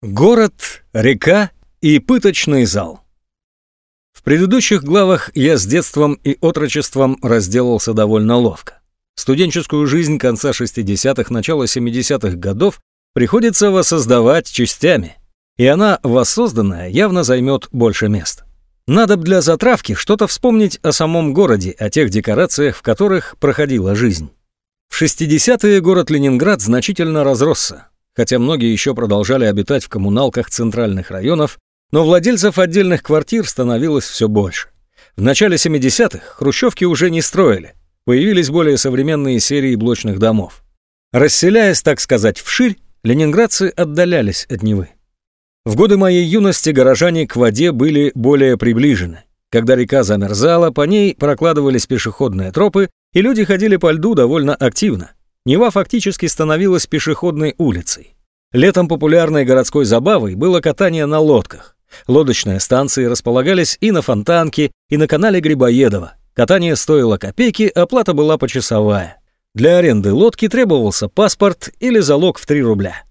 Город, река и пыточный зал. В предыдущих главах я с детством и отрочеством разделался довольно ловко. Студенческую жизнь конца 60-х, начала 70-х годов приходится воссоздавать частями, и она, воссозданная, явно займет больше места. Надо для затравки что-то вспомнить о самом городе, о тех декорациях, в которых проходила жизнь. В 60-е город Ленинград значительно разросся хотя многие еще продолжали обитать в коммуналках центральных районов, но владельцев отдельных квартир становилось все больше. В начале 70-х хрущевки уже не строили, появились более современные серии блочных домов. Расселяясь, так сказать, вширь, ленинградцы отдалялись от Невы. В годы моей юности горожане к воде были более приближены. Когда река замерзала, по ней прокладывались пешеходные тропы, и люди ходили по льду довольно активно. Нева фактически становилась пешеходной улицей. Летом популярной городской забавой было катание на лодках. Лодочные станции располагались и на Фонтанке, и на канале Грибоедова. Катание стоило копейки, оплата была почасовая. Для аренды лодки требовался паспорт или залог в 3 рубля.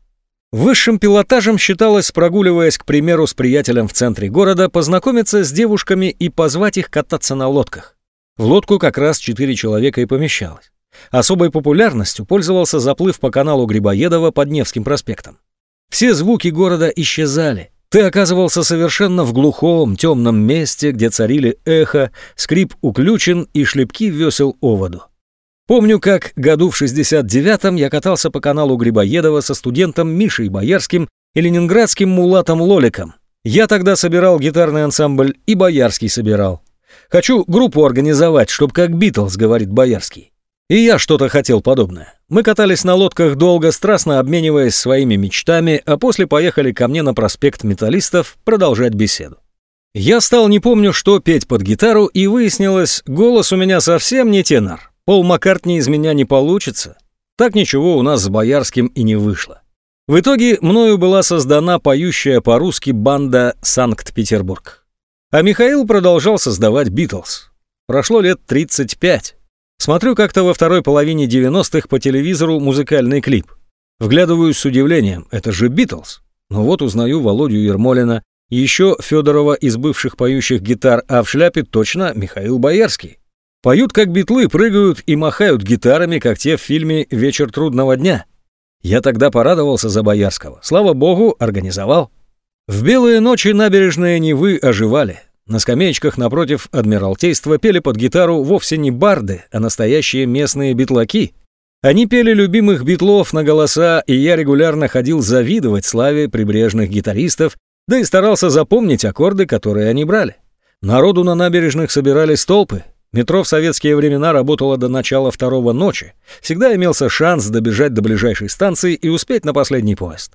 Высшим пилотажем считалось, прогуливаясь, к примеру, с приятелем в центре города, познакомиться с девушками и позвать их кататься на лодках. В лодку как раз четыре человека и помещалось. Особой популярностью пользовался заплыв по каналу Грибоедова под Невским проспектом. Все звуки города исчезали. Ты оказывался совершенно в глухом, темном месте, где царили эхо, скрип уключен и шлепки весел оводу. Помню, как году в 69-м я катался по каналу Грибоедова со студентом Мишей Боярским и ленинградским мулатом Лоликом. Я тогда собирал гитарный ансамбль и Боярский собирал. Хочу группу организовать, чтоб как Битлз, говорит Боярский. И я что-то хотел подобное. Мы катались на лодках долго, страстно обмениваясь своими мечтами, а после поехали ко мне на проспект Металлистов продолжать беседу. Я стал не помню, что петь под гитару, и выяснилось, голос у меня совсем не тенор. Пол Маккартни из меня не получится. Так ничего у нас с Боярским и не вышло. В итоге мною была создана поющая по-русски банда «Санкт-Петербург». А Михаил продолжал создавать «Битлз». Прошло лет 35. Смотрю как-то во второй половине 90-х по телевизору музыкальный клип. Вглядываюсь с удивлением, это же Битлз. Но вот узнаю Володю Ермолина, еще Федорова из бывших поющих гитар, а в шляпе точно Михаил Боярский. Поют как битлы, прыгают и махают гитарами, как те в фильме «Вечер трудного дня». Я тогда порадовался за Боярского. Слава богу, организовал. В белые ночи набережные Невы оживали. На скамеечках напротив Адмиралтейства пели под гитару вовсе не барды, а настоящие местные битлаки. Они пели любимых битлов на голоса, и я регулярно ходил завидовать славе прибрежных гитаристов, да и старался запомнить аккорды, которые они брали. Народу на набережных собирались толпы. Метро в советские времена работало до начала второго ночи. Всегда имелся шанс добежать до ближайшей станции и успеть на последний поезд.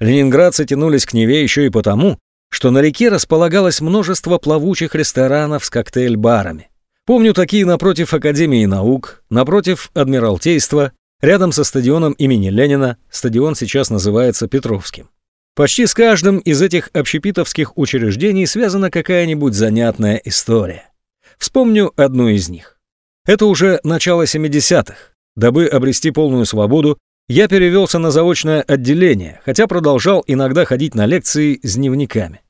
Ленинградцы тянулись к Неве еще и потому, что на реке располагалось множество плавучих ресторанов с коктейль-барами. Помню такие напротив Академии наук, напротив Адмиралтейства, рядом со стадионом имени Ленина, стадион сейчас называется Петровским. Почти с каждым из этих общепитовских учреждений связана какая-нибудь занятная история. Вспомню одну из них. Это уже начало 70-х. Дабы обрести полную свободу, я перевелся на заочное отделение, хотя продолжал иногда ходить на лекции с дневниками.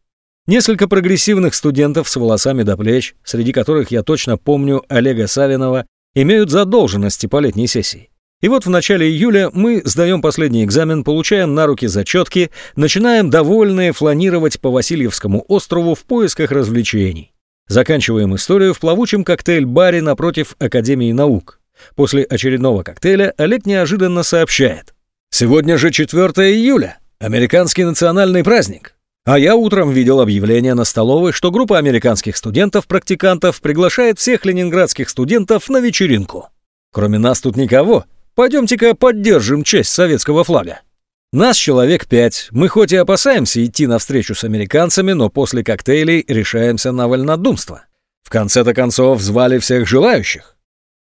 Несколько прогрессивных студентов с волосами до плеч, среди которых я точно помню Олега Савинова, имеют задолженности по летней сессии. И вот в начале июля мы сдаем последний экзамен, получаем на руки зачетки, начинаем довольные фланировать по Васильевскому острову в поисках развлечений. Заканчиваем историю в плавучем коктейль-баре напротив Академии наук. После очередного коктейля Олег неожиданно сообщает. «Сегодня же 4 июля, американский национальный праздник. А я утром видел объявление на столовой, что группа американских студентов-практикантов приглашает всех ленинградских студентов на вечеринку. Кроме нас тут никого. Пойдемте-ка поддержим честь советского флага. Нас человек пять. Мы хоть и опасаемся идти навстречу с американцами, но после коктейлей решаемся на вольнодумство. В конце-то концов звали всех желающих.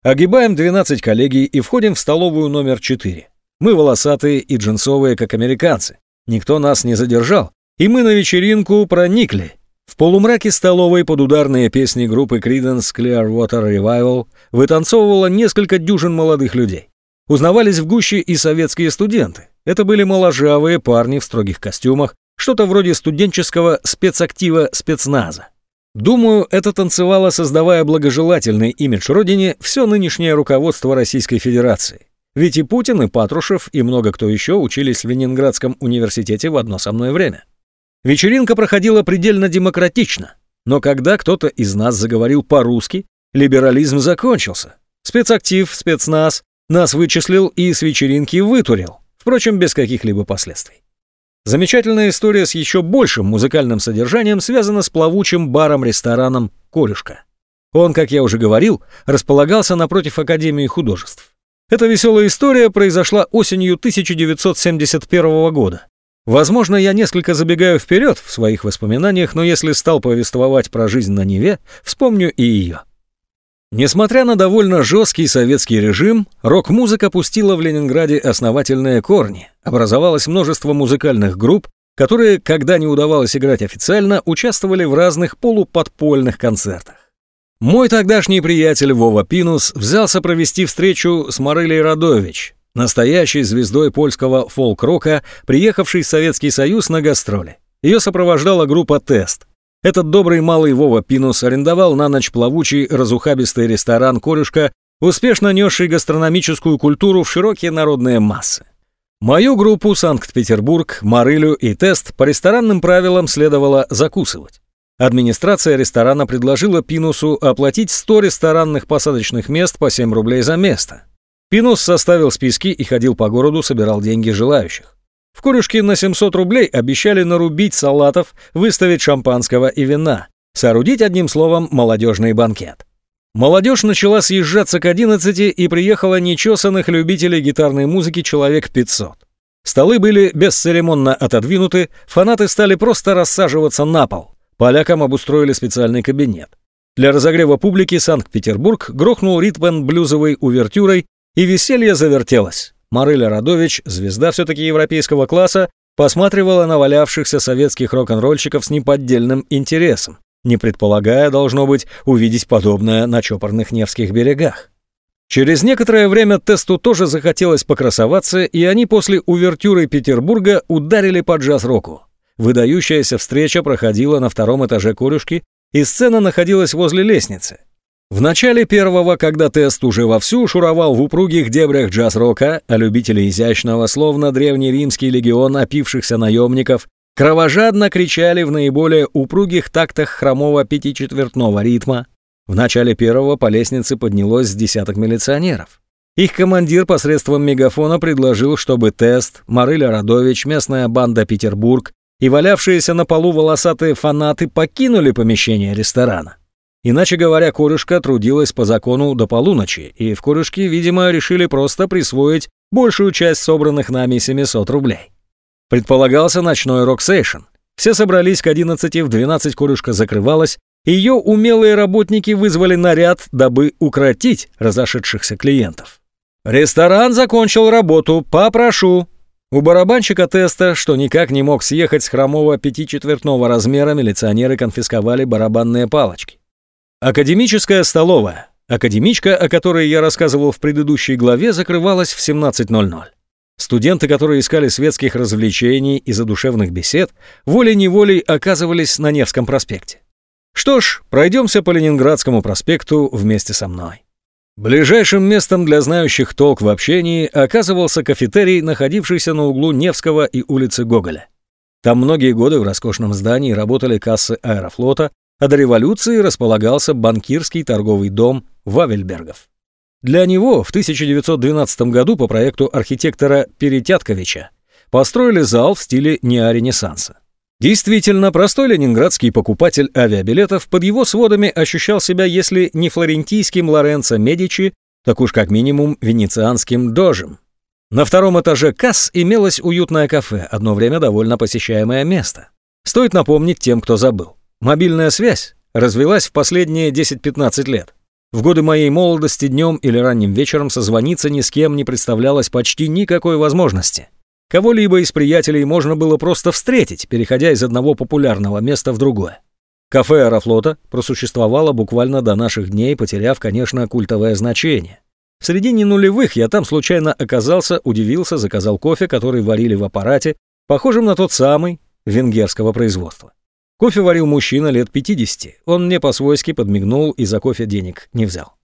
Огибаем 12 коллегий и входим в столовую номер 4. Мы волосатые и джинсовые, как американцы. Никто нас не задержал, и мы на вечеринку проникли. В полумраке столовой под ударные песни группы Creedence Clearwater Revival вытанцовывало несколько дюжин молодых людей. Узнавались в гуще и советские студенты. Это были моложавые парни в строгих костюмах, Что-то вроде студенческого спецактива спецназа. Думаю, это танцевало, создавая благожелательный имидж родине, все нынешнее руководство Российской Федерации. Ведь и Путин, и Патрушев, и много кто еще учились в Ленинградском университете в одно со мной время. Вечеринка проходила предельно демократично, но когда кто-то из нас заговорил по-русски, либерализм закончился. Спецактив, спецназ нас вычислил и с вечеринки вытурил, впрочем, без каких-либо последствий. Замечательная история с еще большим музыкальным содержанием связана с плавучим баром-рестораном «Корюшка». Он, как я уже говорил, располагался напротив Академии художеств. Эта веселая история произошла осенью 1971 года. Возможно, я несколько забегаю вперед в своих воспоминаниях, но если стал повествовать про жизнь на Неве, вспомню и ее. Несмотря на довольно жесткий советский режим, рок-музыка пустила в Ленинграде основательные корни. Образовалось множество музыкальных групп, которые, когда не удавалось играть официально, участвовали в разных полуподпольных концертах. Мой тогдашний приятель Вова Пинус взялся провести встречу с Марылей Радович, настоящей звездой польского фолк-рока, приехавшей в Советский Союз на гастроли. Ее сопровождала группа «Тест», этот добрый малый Вова Пинус арендовал на ночь плавучий разухабистый ресторан «Корюшка», успешно несший гастрономическую культуру в широкие народные массы. Мою группу «Санкт-Петербург», «Марылю» и «Тест» по ресторанным правилам следовало закусывать. Администрация ресторана предложила Пинусу оплатить 100 ресторанных посадочных мест по 7 рублей за место. Пинус составил списки и ходил по городу, собирал деньги желающих. В Курюшке на 700 рублей обещали нарубить салатов, выставить шампанского и вина, соорудить одним словом молодежный банкет. Молодежь начала съезжаться к 11 и приехало нечесанных любителей гитарной музыки человек 500. Столы были бесцеремонно отодвинуты, фанаты стали просто рассаживаться на пол. Полякам обустроили специальный кабинет. Для разогрева публики Санкт-Петербург грохнул ритм блюзовой увертюрой, и веселье завертелось. Марыля Радович, звезда все-таки европейского класса, посматривала на валявшихся советских рок-н-ролльщиков с неподдельным интересом, не предполагая, должно быть, увидеть подобное на чопорных Невских берегах. Через некоторое время Тесту тоже захотелось покрасоваться, и они после увертюры Петербурга ударили по джаз-року. Выдающаяся встреча проходила на втором этаже корюшки, и сцена находилась возле лестницы. В начале первого, когда тест уже вовсю шуровал в упругих дебрях джаз-рока, а любители изящного, словно древний римский легион опившихся наемников, кровожадно кричали в наиболее упругих тактах хромого пятичетвертного ритма. В начале первого по лестнице поднялось с десяток милиционеров. Их командир посредством мегафона предложил, чтобы Тест, Марыля Радович, местная банда Петербург и валявшиеся на полу волосатые фанаты покинули помещение ресторана. Иначе говоря, корюшка трудилась по закону до полуночи, и в корюшке, видимо, решили просто присвоить большую часть собранных нами 700 рублей. Предполагался ночной рок-сейшн. Все собрались к 11, в 12 корюшка закрывалась, ее умелые работники вызвали наряд, дабы укротить разошедшихся клиентов. «Ресторан закончил работу, попрошу!» У барабанщика теста, что никак не мог съехать с хромого пятичетвертного размера, милиционеры конфисковали барабанные палочки. Академическая столовая. Академичка, о которой я рассказывал в предыдущей главе, закрывалась в 17.00. Студенты, которые искали светских развлечений и задушевных бесед, волей-неволей оказывались на Невском проспекте. Что ж, пройдемся по Ленинградскому проспекту вместе со мной. Ближайшим местом для знающих толк в общении оказывался кафетерий, находившийся на углу Невского и улицы Гоголя. Там многие годы в роскошном здании работали кассы аэрофлота, а до революции располагался банкирский торговый дом Вавельбергов. Для него в 1912 году по проекту архитектора Перетятковича построили зал в стиле неоренессанса. Действительно, простой ленинградский покупатель авиабилетов под его сводами ощущал себя, если не флорентийским Лоренцо Медичи, так уж как минимум венецианским дожем. На втором этаже касс имелось уютное кафе, одно время довольно посещаемое место. Стоит напомнить тем, кто забыл. Мобильная связь развелась в последние 10-15 лет. В годы моей молодости днем или ранним вечером созвониться ни с кем не представлялось почти никакой возможности. Кого-либо из приятелей можно было просто встретить, переходя из одного популярного места в другое. Кафе «Аэрофлота» просуществовало буквально до наших дней, потеряв, конечно, культовое значение. В середине нулевых я там случайно оказался, удивился, заказал кофе, который варили в аппарате, похожем на тот самый, венгерского производства. Кофе варил мужчина лет 50. Он мне по-свойски подмигнул и за кофе денег не взял.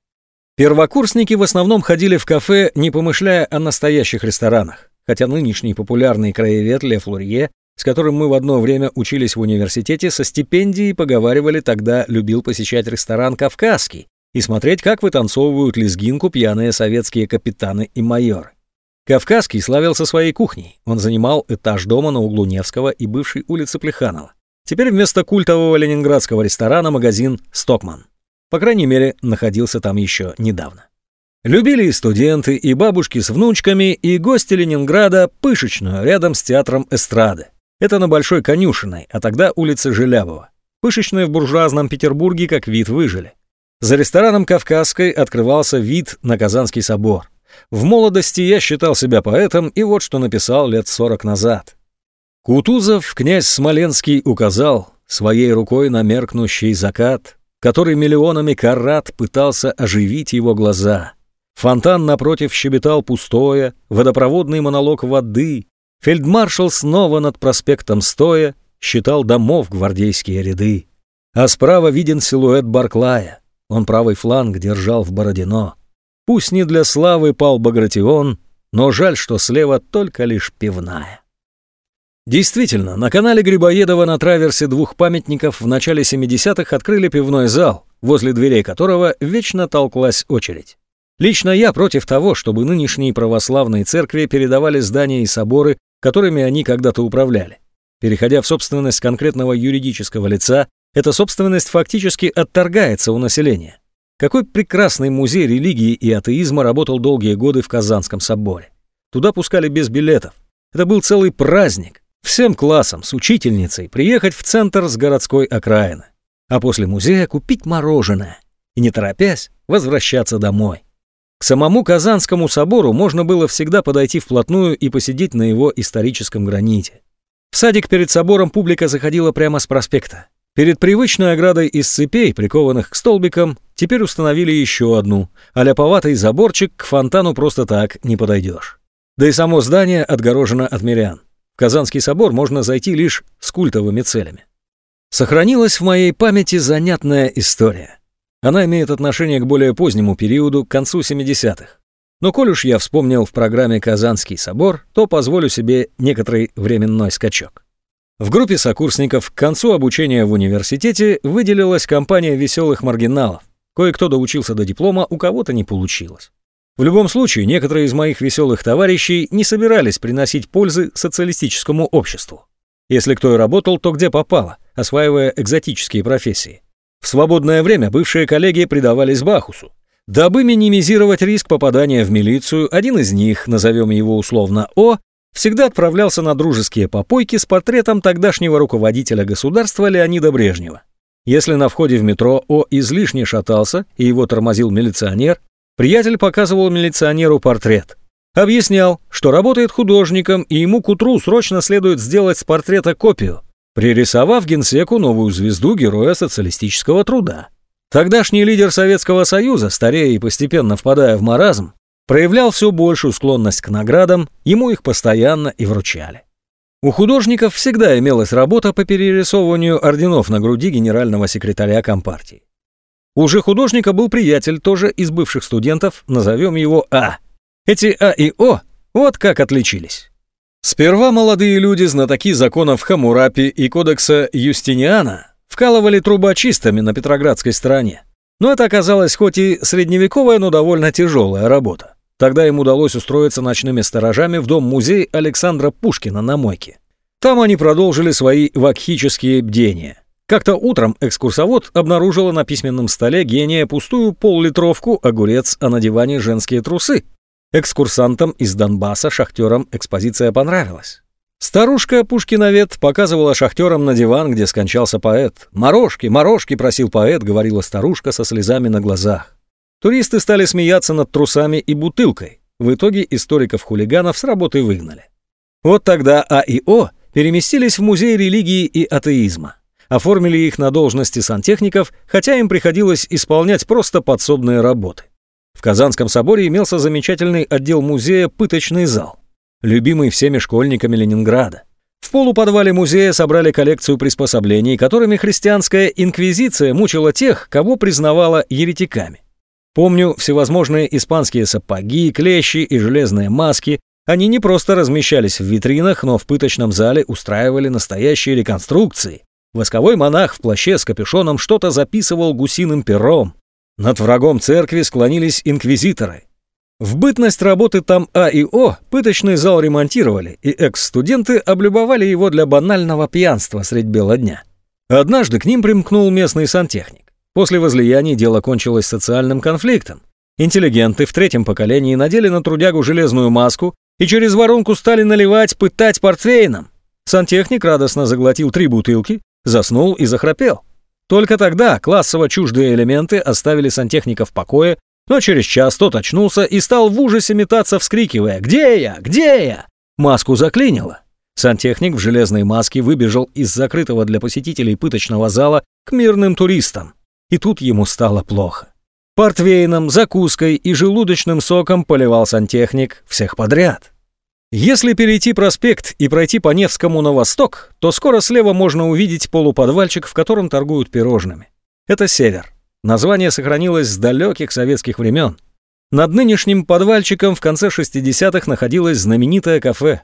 Первокурсники в основном ходили в кафе, не помышляя о настоящих ресторанах, хотя нынешний популярный краевед Ле Флурье, с которым мы в одно время учились в университете, со стипендией поговаривали тогда любил посещать ресторан «Кавказский» и смотреть, как вытанцовывают лезгинку пьяные советские капитаны и майоры. Кавказский славился своей кухней. Он занимал этаж дома на углу Невского и бывшей улицы Плеханова. Теперь вместо культового ленинградского ресторана магазин «Стокман». По крайней мере, находился там еще недавно. Любили и студенты, и бабушки с внучками, и гости Ленинграда пышечную рядом с театром эстрады. Это на Большой Конюшиной, а тогда улица Желябова. Пышечную в буржуазном Петербурге как вид выжили. За рестораном «Кавказской» открывался вид на Казанский собор. В молодости я считал себя поэтом, и вот что написал лет сорок назад. Кутузов князь Смоленский указал своей рукой на меркнущий закат, который миллионами карат пытался оживить его глаза. Фонтан напротив щебетал пустое, водопроводный монолог воды. Фельдмаршал снова над проспектом стоя считал домов гвардейские ряды. А справа виден силуэт Барклая. Он правый фланг держал в Бородино. Пусть не для славы пал Багратион, но жаль, что слева только лишь пивная. Действительно, на канале Грибоедова на траверсе двух памятников в начале 70-х открыли пивной зал, возле дверей которого вечно толклась очередь. Лично я против того, чтобы нынешние православные церкви передавали здания и соборы, которыми они когда-то управляли. Переходя в собственность конкретного юридического лица, эта собственность фактически отторгается у населения. Какой прекрасный музей религии и атеизма работал долгие годы в Казанском соборе. Туда пускали без билетов. Это был целый праздник. Всем классам с учительницей приехать в центр с городской окраины. А после музея купить мороженое. И не торопясь, возвращаться домой. К самому Казанскому собору можно было всегда подойти вплотную и посидеть на его историческом граните. В садик перед собором публика заходила прямо с проспекта. Перед привычной оградой из цепей, прикованных к столбикам, теперь установили еще одну, а заборчик к фонтану просто так не подойдешь. Да и само здание отгорожено от мирян. Казанский собор можно зайти лишь с культовыми целями. Сохранилась в моей памяти занятная история. Она имеет отношение к более позднему периоду, к концу 70-х. Но коль уж я вспомнил в программе «Казанский собор», то позволю себе некоторый временной скачок. В группе сокурсников к концу обучения в университете выделилась компания веселых маргиналов. Кое-кто доучился до диплома, у кого-то не получилось. В любом случае, некоторые из моих веселых товарищей не собирались приносить пользы социалистическому обществу. Если кто и работал, то где попало, осваивая экзотические профессии. В свободное время бывшие коллеги предавались Бахусу. Дабы минимизировать риск попадания в милицию, один из них, назовем его условно О, всегда отправлялся на дружеские попойки с портретом тогдашнего руководителя государства Леонида Брежнева. Если на входе в метро О излишне шатался и его тормозил милиционер, приятель показывал милиционеру портрет. Объяснял, что работает художником и ему к утру срочно следует сделать с портрета копию, пририсовав генсеку новую звезду героя социалистического труда. Тогдашний лидер Советского Союза, старея и постепенно впадая в маразм, проявлял все большую склонность к наградам, ему их постоянно и вручали. У художников всегда имелась работа по перерисовыванию орденов на груди генерального секретаря Компартии. У же художника был приятель, тоже из бывших студентов, назовем его А. Эти А и О вот как отличились. Сперва молодые люди, знатоки законов Хамурапи и кодекса Юстиниана, вкалывали трубочистами на Петроградской стороне. Но это оказалось хоть и средневековая, но довольно тяжелая работа. Тогда им удалось устроиться ночными сторожами в дом-музей Александра Пушкина на Мойке. Там они продолжили свои вакхические бдения. Как-то утром экскурсовод обнаружила на письменном столе гения пустую поллитровку огурец, а на диване женские трусы. Экскурсантам из Донбасса шахтерам экспозиция понравилась. Старушка Пушкиновед показывала шахтерам на диван, где скончался поэт. «Морожки, морожки!» — просил поэт, говорила старушка со слезами на глазах. Туристы стали смеяться над трусами и бутылкой. В итоге историков-хулиганов с работы выгнали. Вот тогда А и О переместились в Музей религии и атеизма. Оформили их на должности сантехников, хотя им приходилось исполнять просто подсобные работы. В Казанском соборе имелся замечательный отдел музея «Пыточный зал», любимый всеми школьниками Ленинграда. В полуподвале музея собрали коллекцию приспособлений, которыми христианская инквизиция мучила тех, кого признавала еретиками. Помню всевозможные испанские сапоги, клещи и железные маски. Они не просто размещались в витринах, но в пыточном зале устраивали настоящие реконструкции. Восковой монах в плаще с капюшоном что-то записывал гусиным пером. Над врагом церкви склонились инквизиторы. В бытность работы там А и О пыточный зал ремонтировали, и экс-студенты облюбовали его для банального пьянства средь бела дня. Однажды к ним примкнул местный сантехник. После возлияний дело кончилось социальным конфликтом. Интеллигенты в третьем поколении надели на трудягу железную маску и через воронку стали наливать, пытать портвейном. Сантехник радостно заглотил три бутылки, заснул и захрапел. Только тогда классово чуждые элементы оставили сантехника в покое но через час тот очнулся и стал в ужасе метаться, вскрикивая «Где я? Где я?». Маску заклинило. Сантехник в железной маске выбежал из закрытого для посетителей пыточного зала к мирным туристам. И тут ему стало плохо. Портвейном, закуской и желудочным соком поливал сантехник всех подряд. Если перейти проспект и пройти по Невскому на восток, то скоро слева можно увидеть полуподвальчик, в котором торгуют пирожными. Это север. Название сохранилось с далеких советских времен. Над нынешним подвальчиком в конце 60-х находилось знаменитое кафе.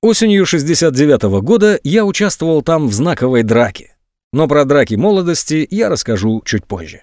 Осенью 69 -го года я участвовал там в знаковой драке. Но про драки молодости я расскажу чуть позже.